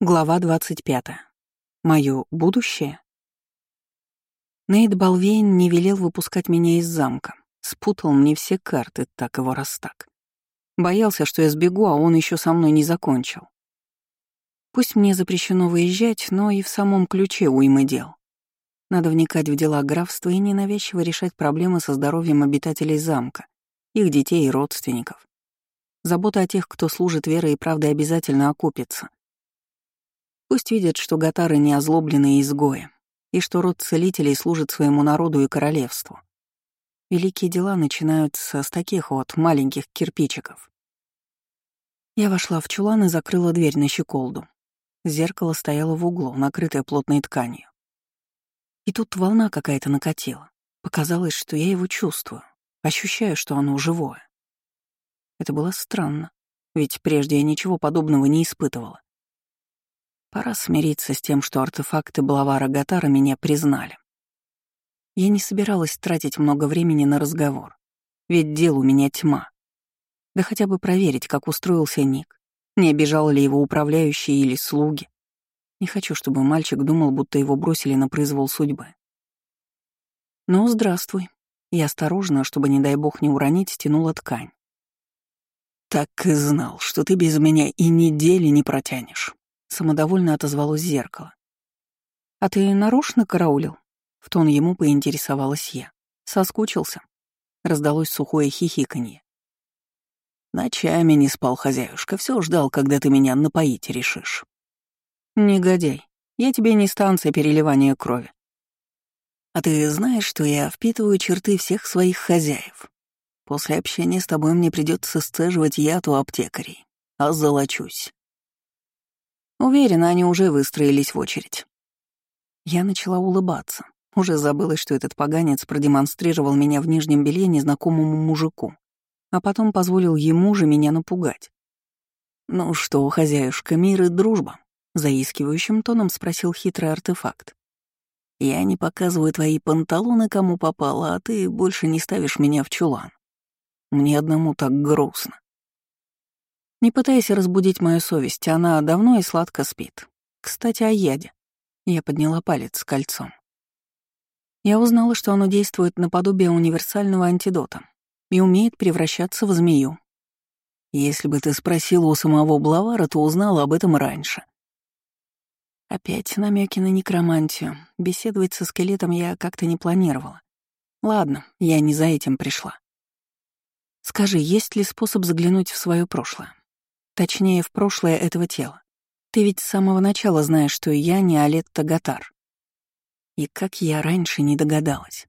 Глава 25. Моё будущее. Нейт Балвейн не велел выпускать меня из замка. Спутал мне все карты, так его раз так. Боялся, что я сбегу, а он еще со мной не закончил. Пусть мне запрещено выезжать, но и в самом ключе уймы дел. Надо вникать в дела графства и ненавязчиво решать проблемы со здоровьем обитателей замка, их детей и родственников. Забота о тех, кто служит верой и правдой, обязательно окупится. Пусть видят, что гатары не озлобленные изгои, и что род целителей служит своему народу и королевству. Великие дела начинаются с таких вот маленьких кирпичиков. Я вошла в чулан и закрыла дверь на щеколду. Зеркало стояло в углу, накрытое плотной тканью. И тут волна какая-то накатила. Показалось, что я его чувствую, ощущаю, что оно живое. Это было странно, ведь прежде я ничего подобного не испытывала. Пора смириться с тем, что артефакты Блавара Гатара меня признали. Я не собиралась тратить много времени на разговор, ведь дел у меня тьма. Да хотя бы проверить, как устроился Ник, не обижал ли его управляющие или слуги. Не хочу, чтобы мальчик думал, будто его бросили на произвол судьбы. «Ну, здравствуй». Я осторожно, чтобы, не дай бог, не уронить, стянула ткань. «Так и знал, что ты без меня и недели не протянешь», Самодовольно отозвалось зеркало. «А ты нарочно караулил?» В тон ему поинтересовалась я. Соскучился. Раздалось сухое хихиканье. Ночами не спал хозяюшка, все ждал, когда ты меня напоить решишь. Негодяй, я тебе не станция переливания крови. А ты знаешь, что я впитываю черты всех своих хозяев. После общения с тобой мне придется сцеживать яд у аптекарей. А золочусь. Уверена, они уже выстроились в очередь. Я начала улыбаться. Уже забылась, что этот поганец продемонстрировал меня в нижнем белье незнакомому мужику, а потом позволил ему же меня напугать. «Ну что, хозяюшка, мир и дружба?» — заискивающим тоном спросил хитрый артефакт. «Я не показываю твои панталоны, кому попало, а ты больше не ставишь меня в чулан. Мне одному так грустно. Не пытайся разбудить мою совесть, она давно и сладко спит. Кстати, о яде. Я подняла палец с кольцом. Я узнала, что оно действует наподобие универсального антидота и умеет превращаться в змею. Если бы ты спросила у самого Блавара, то узнала об этом раньше. Опять намеки на некромантию. Беседовать со скелетом я как-то не планировала. Ладно, я не за этим пришла. Скажи, есть ли способ заглянуть в свое прошлое? Точнее, в прошлое этого тела. Ты ведь с самого начала знаешь, что я не Алетта Гатар. И как я раньше не догадалась.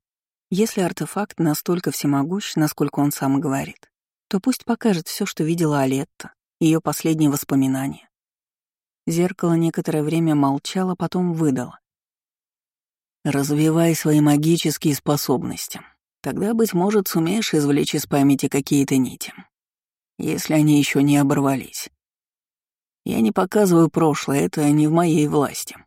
Если артефакт настолько всемогущ, насколько он сам говорит, то пусть покажет все, что видела Алетта, ее последние воспоминания. Зеркало некоторое время молчало, потом выдало. «Развивай свои магические способности. Тогда, быть может, сумеешь извлечь из памяти какие-то нити если они еще не оборвались. Я не показываю прошлое, это не в моей власти.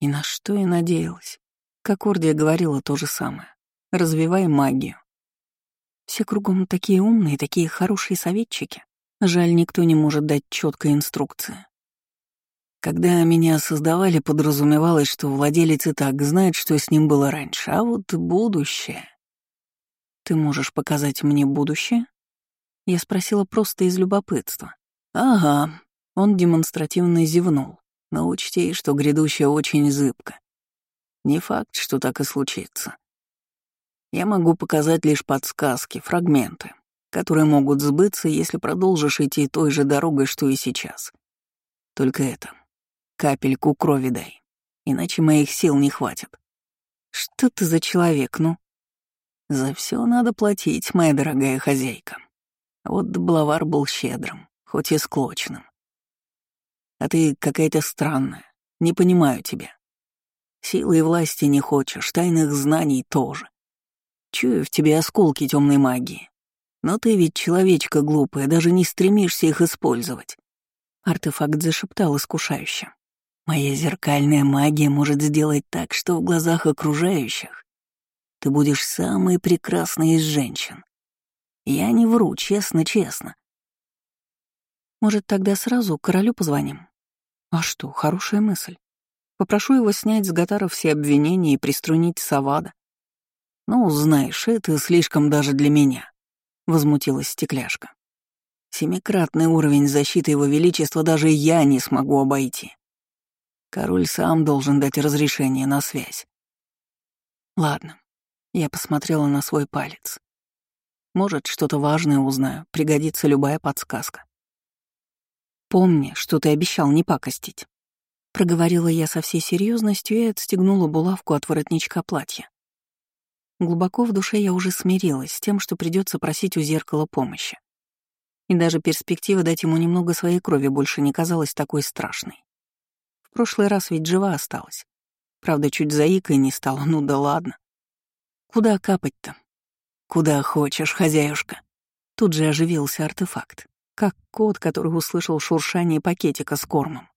И на что я надеялась? Как Ордия говорила то же самое. Развивай магию. Все кругом такие умные, такие хорошие советчики. Жаль, никто не может дать четкой инструкции. Когда меня создавали, подразумевалось, что владелец и так знает, что с ним было раньше, а вот будущее... Ты можешь показать мне будущее? Я спросила просто из любопытства. «Ага», — он демонстративно зевнул. «Но учти, что грядущее очень зыбко. Не факт, что так и случится. Я могу показать лишь подсказки, фрагменты, которые могут сбыться, если продолжишь идти той же дорогой, что и сейчас. Только это. Капельку крови дай, иначе моих сил не хватит. Что ты за человек, ну? За все надо платить, моя дорогая хозяйка. Вот Блавар был щедрым, хоть и склочным. А ты какая-то странная, не понимаю тебя. Силы и власти не хочешь, тайных знаний тоже. Чую в тебе осколки темной магии. Но ты ведь человечка глупая, даже не стремишься их использовать. Артефакт зашептал искушающе. Моя зеркальная магия может сделать так, что в глазах окружающих ты будешь самой прекрасной из женщин. Я не вру, честно-честно. Может, тогда сразу королю позвоним? А что, хорошая мысль. Попрошу его снять с Гатара все обвинения и приструнить Савада. «Ну, знаешь, это слишком даже для меня», — возмутилась стекляшка. «Семикратный уровень защиты его величества даже я не смогу обойти. Король сам должен дать разрешение на связь». «Ладно», — я посмотрела на свой палец. «Может, что-то важное узнаю, пригодится любая подсказка». «Помни, что ты обещал не пакостить», — проговорила я со всей серьезностью и отстегнула булавку от воротничка платья. Глубоко в душе я уже смирилась с тем, что придется просить у зеркала помощи. И даже перспектива дать ему немного своей крови больше не казалась такой страшной. В прошлый раз ведь жива осталась. Правда, чуть заикой не стала, ну да ладно. Куда капать-то? Куда хочешь, хозяюшка. Тут же оживился артефакт, как кот, который услышал шуршание пакетика с кормом.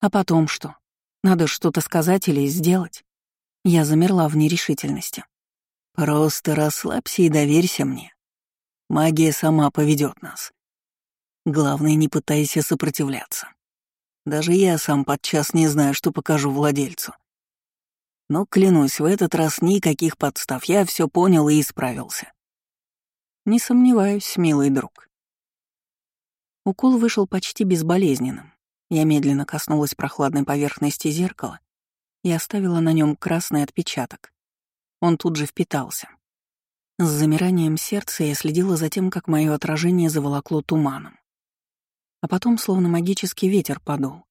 А потом что? Надо что-то сказать или сделать? Я замерла в нерешительности. Просто расслабься и доверься мне. Магия сама поведет нас. Главное, не пытайся сопротивляться. Даже я сам подчас не знаю, что покажу владельцу. Но, клянусь, в этот раз никаких подстав. Я все понял и исправился. Не сомневаюсь, милый друг. Укол вышел почти безболезненным. Я медленно коснулась прохладной поверхности зеркала и оставила на нем красный отпечаток. Он тут же впитался. С замиранием сердца я следила за тем, как мое отражение заволокло туманом. А потом словно магический ветер подул,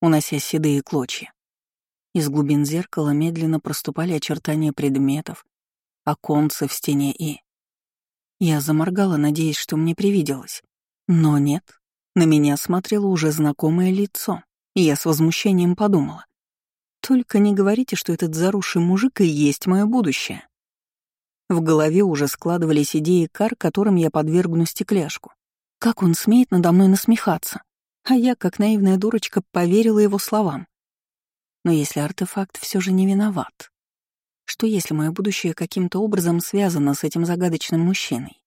унося седые клочья. Из глубин зеркала медленно проступали очертания предметов, оконцы в стене и... Я заморгала, надеясь, что мне привиделось. Но нет, на меня смотрело уже знакомое лицо, и я с возмущением подумала. Только не говорите, что этот заросший мужик и есть мое будущее. В голове уже складывались идеи кар, которым я подвергну стекляшку. Как он смеет надо мной насмехаться? А я, как наивная дурочка, поверила его словам. Но если артефакт все же не виноват? Что если мое будущее каким-то образом связано с этим загадочным мужчиной?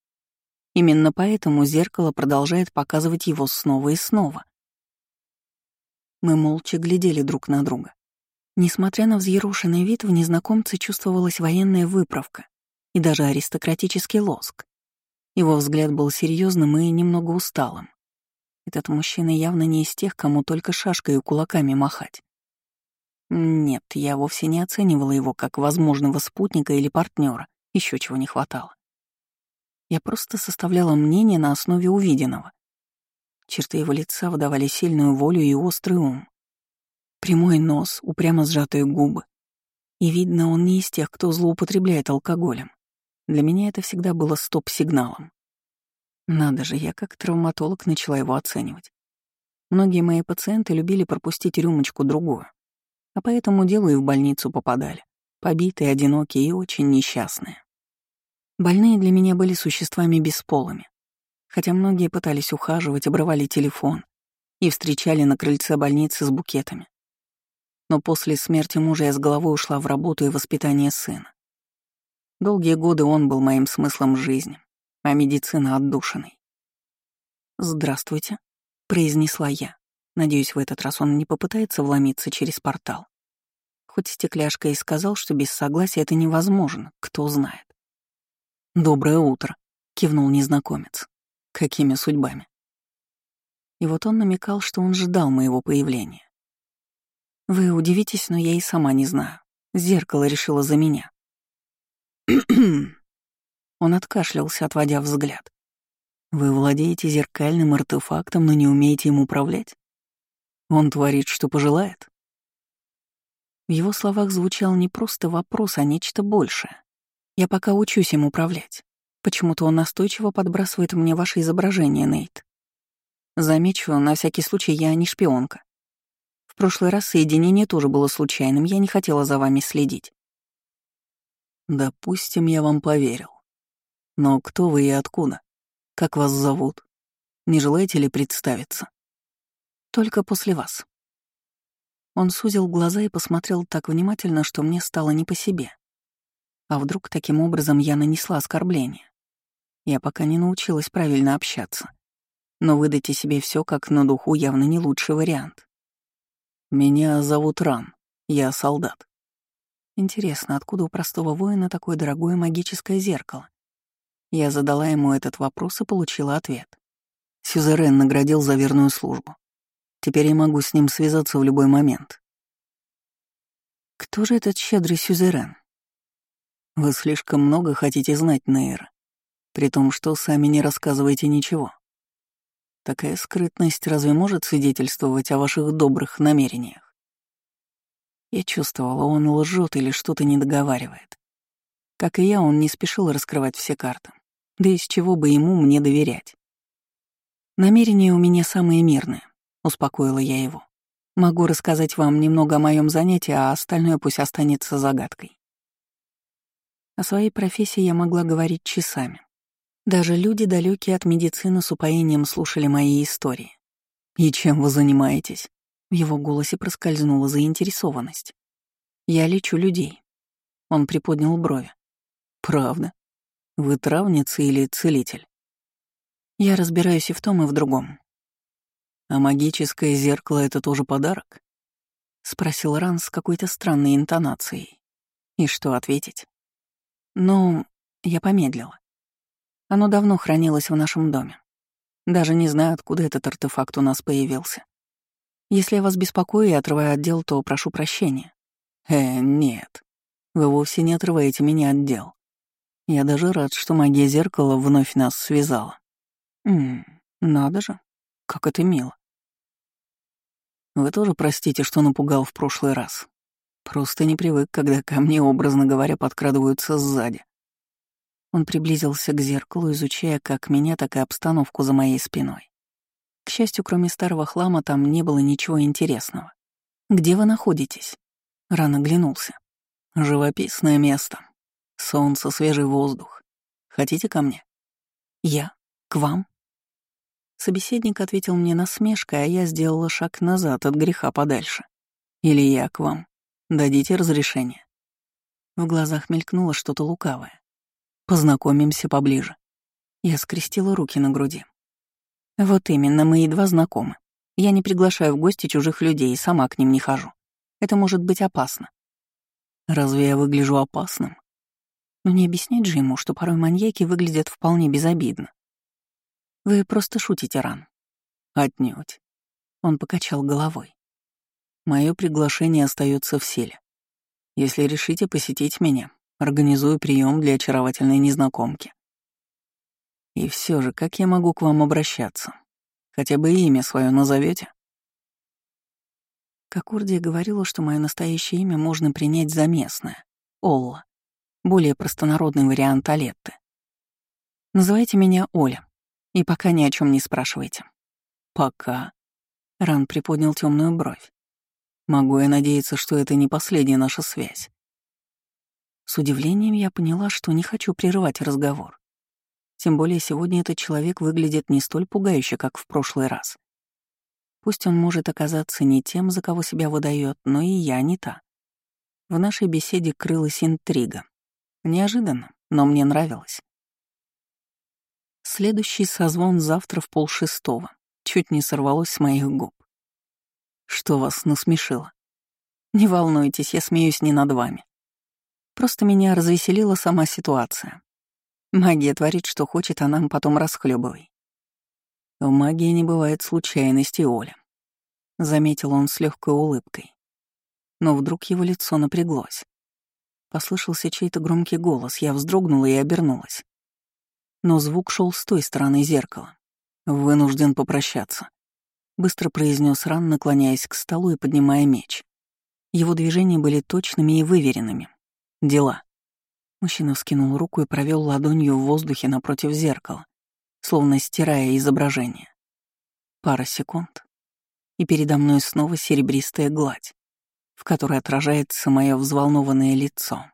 Именно поэтому зеркало продолжает показывать его снова и снова. Мы молча глядели друг на друга. Несмотря на взъерошенный вид, в незнакомце чувствовалась военная выправка и даже аристократический лоск. Его взгляд был серьезным и немного усталым. Этот мужчина явно не из тех, кому только шашкой и кулаками махать. Нет, я вовсе не оценивала его как возможного спутника или партнера, еще чего не хватало. Я просто составляла мнение на основе увиденного. Черты его лица выдавали сильную волю и острый ум. Прямой нос, упрямо сжатые губы. И видно, он не из тех, кто злоупотребляет алкоголем. Для меня это всегда было стоп-сигналом. Надо же, я как травматолог начала его оценивать. Многие мои пациенты любили пропустить рюмочку-другую, а поэтому делу и в больницу попадали. Побитые, одинокие и очень несчастные. Больные для меня были существами бесполыми. Хотя многие пытались ухаживать, обрывали телефон и встречали на крыльце больницы с букетами но после смерти мужа я с головой ушла в работу и воспитание сына. Долгие годы он был моим смыслом жизни, а медицина — отдушиной. «Здравствуйте», — произнесла я. Надеюсь, в этот раз он не попытается вломиться через портал. Хоть стекляшка и сказал, что без согласия это невозможно, кто знает. «Доброе утро», — кивнул незнакомец. «Какими судьбами?» И вот он намекал, что он ждал моего появления. Вы удивитесь, но я и сама не знаю. Зеркало решило за меня. Он откашлялся, отводя взгляд. Вы владеете зеркальным артефактом, но не умеете им управлять? Он творит, что пожелает? В его словах звучал не просто вопрос, а нечто большее. Я пока учусь им управлять. Почему-то он настойчиво подбрасывает мне ваше изображение, Нейт. Замечу, на всякий случай я не шпионка прошлый раз соединение тоже было случайным, я не хотела за вами следить. Допустим, я вам поверил. Но кто вы и откуда? Как вас зовут? Не желаете ли представиться? Только после вас. Он сузил глаза и посмотрел так внимательно, что мне стало не по себе. А вдруг таким образом я нанесла оскорбление? Я пока не научилась правильно общаться. Но выдать о себе все как на духу явно не лучший вариант. «Меня зовут Ран. Я солдат». Интересно, откуда у простого воина такое дорогое магическое зеркало? Я задала ему этот вопрос и получила ответ. Сюзерен наградил за верную службу. Теперь я могу с ним связаться в любой момент. Кто же этот щедрый сюзерен? Вы слишком много хотите знать, Нейра, при том, что сами не рассказываете ничего. Такая скрытность разве может свидетельствовать о ваших добрых намерениях? Я чувствовала, он лжет или что-то не договаривает. Как и я, он не спешил раскрывать все карты. Да из чего бы ему мне доверять? Намерения у меня самые мирные, успокоила я его. Могу рассказать вам немного о моем занятии, а остальное пусть останется загадкой. О своей профессии я могла говорить часами. Даже люди, далекие от медицины, с упоением слушали мои истории. «И чем вы занимаетесь?» В его голосе проскользнула заинтересованность. «Я лечу людей». Он приподнял брови. «Правда? Вы травница или целитель?» «Я разбираюсь и в том, и в другом». «А магическое зеркало — это тоже подарок?» — спросил Ран с какой-то странной интонацией. И что ответить? Ну, я помедлила. Оно давно хранилось в нашем доме. Даже не знаю, откуда этот артефакт у нас появился. Если я вас беспокою и отрываю от дел, то прошу прощения. Э, нет. Вы вовсе не отрываете меня от дел. Я даже рад, что магия зеркала вновь нас связала. Ммм, надо же. Как это мило. Вы тоже простите, что напугал в прошлый раз. Просто не привык, когда ко мне, образно говоря, подкрадываются сзади. Он приблизился к зеркалу, изучая как меня, так и обстановку за моей спиной. К счастью, кроме старого хлама, там не было ничего интересного. «Где вы находитесь?» Рано оглянулся. «Живописное место. Солнце, свежий воздух. Хотите ко мне?» «Я? К вам?» Собеседник ответил мне насмешкой, а я сделала шаг назад от греха подальше. «Или я к вам? Дадите разрешение?» В глазах мелькнуло что-то лукавое. Познакомимся поближе. Я скрестила руки на груди. Вот именно, мы едва знакомы. Я не приглашаю в гости чужих людей и сама к ним не хожу. Это может быть опасно. Разве я выгляжу опасным? Но не объяснять же ему, что порой маньяки выглядят вполне безобидно. Вы просто шутите, Ран. Отнюдь. Он покачал головой. Мое приглашение остается в силе. Если решите посетить меня, Организую прием для очаровательной незнакомки. И все же, как я могу к вам обращаться? Хотя бы имя свое назовете? Кокурдия говорила, что мое настоящее имя можно принять за местное — Олла, более простонародный вариант Алетты. Называйте меня Оля, и пока ни о чем не спрашивайте. Пока. Ран приподнял темную бровь. Могу я надеяться, что это не последняя наша связь. С удивлением я поняла, что не хочу прерывать разговор. Тем более сегодня этот человек выглядит не столь пугающе, как в прошлый раз. Пусть он может оказаться не тем, за кого себя выдает, но и я не та. В нашей беседе крылась интрига. Неожиданно, но мне нравилось. Следующий созвон завтра в полшестого. Чуть не сорвалось с моих губ. Что вас насмешило? Не волнуйтесь, я смеюсь не над вами. Просто меня развеселила сама ситуация. Магия творит, что хочет, а нам потом расхлебывай. В магии не бывает случайностей, Оля. Заметил он с легкой улыбкой. Но вдруг его лицо напряглось. Послышался чей-то громкий голос, я вздрогнула и обернулась. Но звук шел с той стороны зеркала. «Вынужден попрощаться», — быстро произнес Ран, наклоняясь к столу и поднимая меч. Его движения были точными и выверенными, Дела. Мужчина вскинул руку и провел ладонью в воздухе напротив зеркала, словно стирая изображение. Пара секунд, и передо мной снова серебристая гладь, в которой отражается мое взволнованное лицо.